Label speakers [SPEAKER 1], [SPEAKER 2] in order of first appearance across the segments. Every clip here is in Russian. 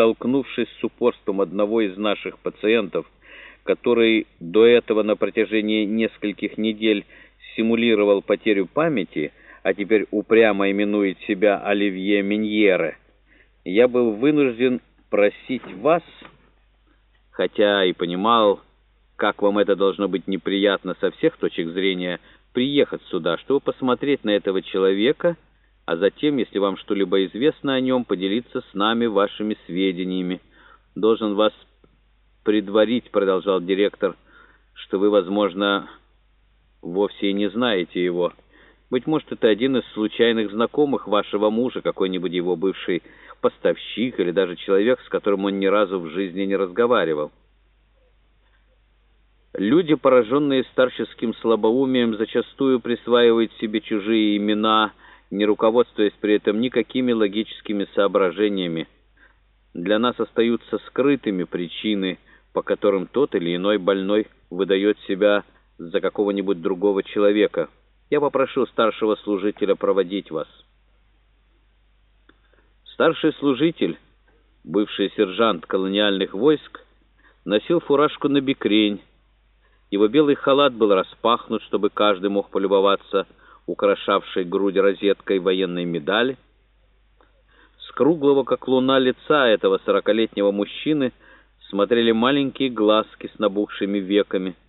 [SPEAKER 1] столкнувшись с упорством одного из наших пациентов, который до этого на протяжении нескольких недель симулировал потерю памяти, а теперь упрямо именует себя Оливье Миньере, я был вынужден просить вас, хотя и понимал, как вам это должно быть неприятно со всех точек зрения, приехать сюда, чтобы посмотреть на этого человека, а затем, если вам что-либо известно о нем, поделиться с нами вашими сведениями. Должен вас предварить, продолжал директор, что вы, возможно, вовсе и не знаете его. Быть может, это один из случайных знакомых вашего мужа, какой-нибудь его бывший поставщик или даже человек, с которым он ни разу в жизни не разговаривал. Люди, пораженные старческим слабоумием, зачастую присваивают себе чужие имена, не руководствуясь при этом никакими логическими соображениями. Для нас остаются скрытыми причины, по которым тот или иной больной выдает себя за какого-нибудь другого человека. Я попрошу старшего служителя проводить вас. Старший служитель, бывший сержант колониальных войск, носил фуражку на бикрень. Его белый халат был распахнут, чтобы каждый мог полюбоваться украшавшей грудь розеткой военной медали. С круглого, как луна, лица этого сорокалетнего мужчины смотрели маленькие глазки с набухшими веками —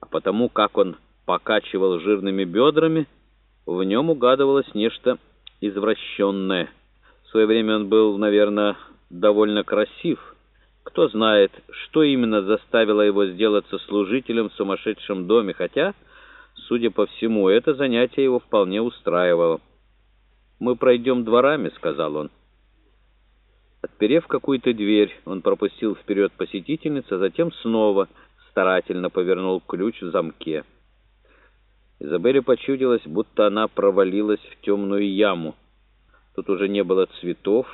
[SPEAKER 1] а потому как он покачивал жирными бедрами, в нем угадывалось нечто извращенное. В свое время он был, наверное, довольно красив. Кто знает, что именно заставило его сделаться служителем в сумасшедшем доме, хотя, судя по всему, это занятие его вполне устраивало. «Мы пройдем дворами», — сказал он. Отперев какую-то дверь, он пропустил вперед посетительниц, а затем снова — старательно повернул ключ в замке. Изабелле почудилось, будто она провалилась в темную яму. Тут уже не было цветов.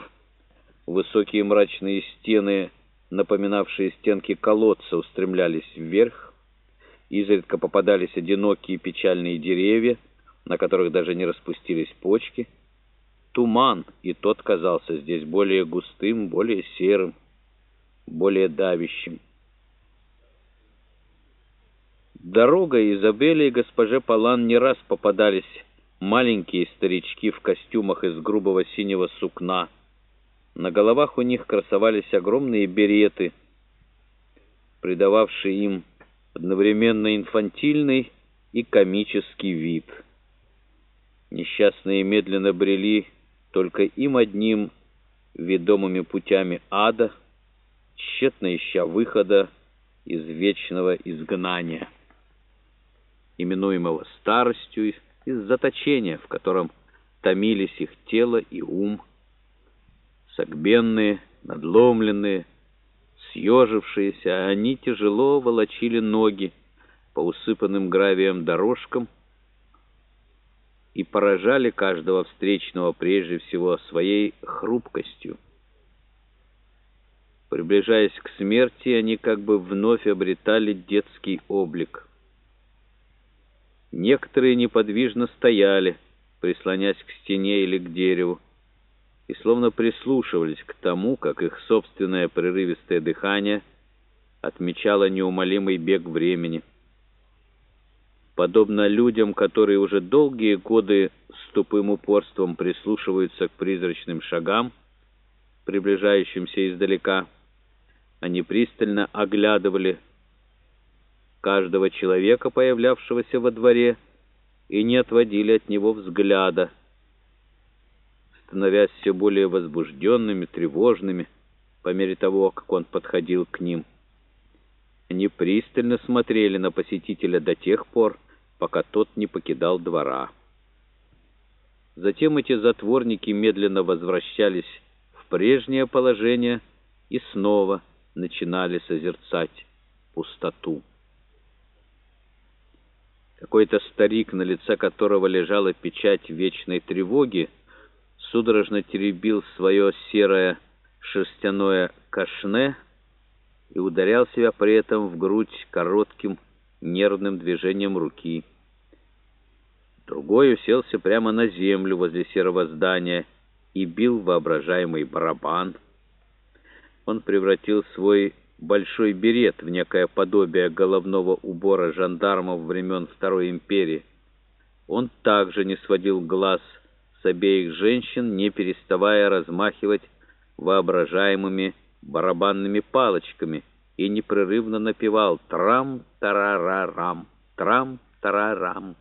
[SPEAKER 1] Высокие мрачные стены, напоминавшие стенки колодца, устремлялись вверх. Изредка попадались одинокие печальные деревья, на которых даже не распустились почки. Туман, и тот казался здесь более густым, более серым, более давящим. Дорогой Изабелле и госпоже Палан не раз попадались маленькие старички в костюмах из грубого синего сукна. На головах у них красовались огромные береты, придававшие им одновременно инфантильный и комический вид. Несчастные медленно брели только им одним ведомыми путями ада, тщетно ища выхода из вечного изгнания именуемого старостью, из заточения, в котором томились их тело и ум, согбенные, надломленные, съежившиеся, они тяжело волочили ноги по усыпанным гравием дорожкам и поражали каждого встречного прежде всего своей хрупкостью. Приближаясь к смерти, они как бы вновь обретали детский облик. Некоторые неподвижно стояли, прислонясь к стене или к дереву, и словно прислушивались к тому, как их собственное прерывистое дыхание отмечало неумолимый бег времени. Подобно людям, которые уже долгие годы с тупым упорством прислушиваются к призрачным шагам, приближающимся издалека, они пристально оглядывали каждого человека, появлявшегося во дворе, и не отводили от него взгляда, становясь все более возбужденными, тревожными, по мере того, как он подходил к ним. Они пристально смотрели на посетителя до тех пор, пока тот не покидал двора. Затем эти затворники медленно возвращались в прежнее положение и снова начинали созерцать пустоту. Какой-то старик, на лице которого лежала печать вечной тревоги, судорожно теребил свое серое шерстяное кашне и ударял себя при этом в грудь коротким нервным движением руки. Другой уселся прямо на землю возле серого здания и бил воображаемый барабан. Он превратил свой большой берет в некое подобие головного убора жандармов времен Второй империи. Он также не сводил глаз обеих женщин, не переставая размахивать воображаемыми барабанными палочками и непрерывно напевал «Трам-тарарарам, трам-тарарам».